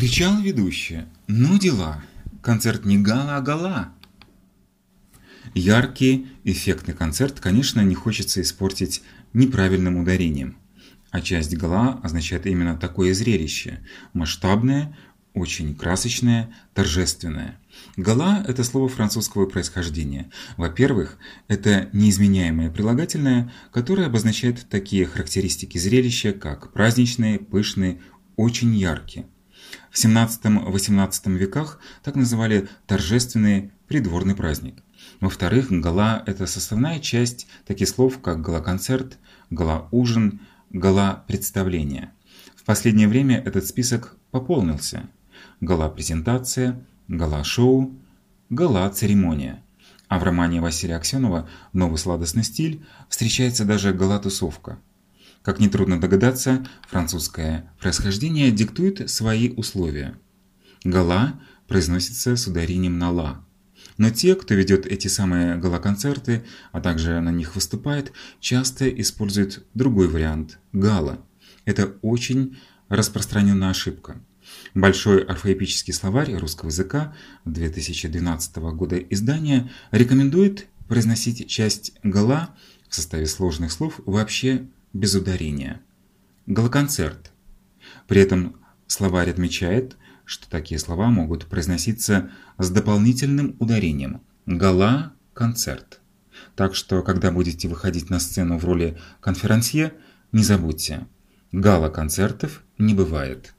Кричала ведущая. Ну дела. Концерт не гала, а гала. Яркий, эффектный концерт, конечно, не хочется испортить неправильным ударением. А часть гала означает именно такое зрелище. Масштабное, очень красочное, торжественное. Гала – это слово французского происхождения. Во-первых, это неизменяемое прилагательное, которое обозначает такие характеристики зрелища, как праздничные, пышные, очень яркие. В 17-18 веках так называли торжественный придворный праздник. Во-вторых, гала – это составная часть таких слов, как гала-концерт, гала-ужин, гала-представление. В последнее время этот список пополнился. Гала-презентация, гала-шоу, гала-церемония. А в романе Василия Аксенова «Новый сладостный стиль» встречается даже гала-тусовка. Как нетрудно догадаться, французское происхождение диктует свои условия. Гала произносится с ударением на «ла». Но те, кто ведет эти самые гала-концерты, а также на них выступает, часто используют другой вариант – гала. Это очень распространенная ошибка. Большой орфоэпический словарь русского языка 2012 года издания рекомендует произносить часть «гала» в составе сложных слов вообще без ударения. Галоконцерт. При этом словарь отмечает, что такие слова могут произноситься с дополнительным ударением «гала-концерт». Так что, когда будете выходить на сцену в роли конферансье, не забудьте, гала-концертов не бывает.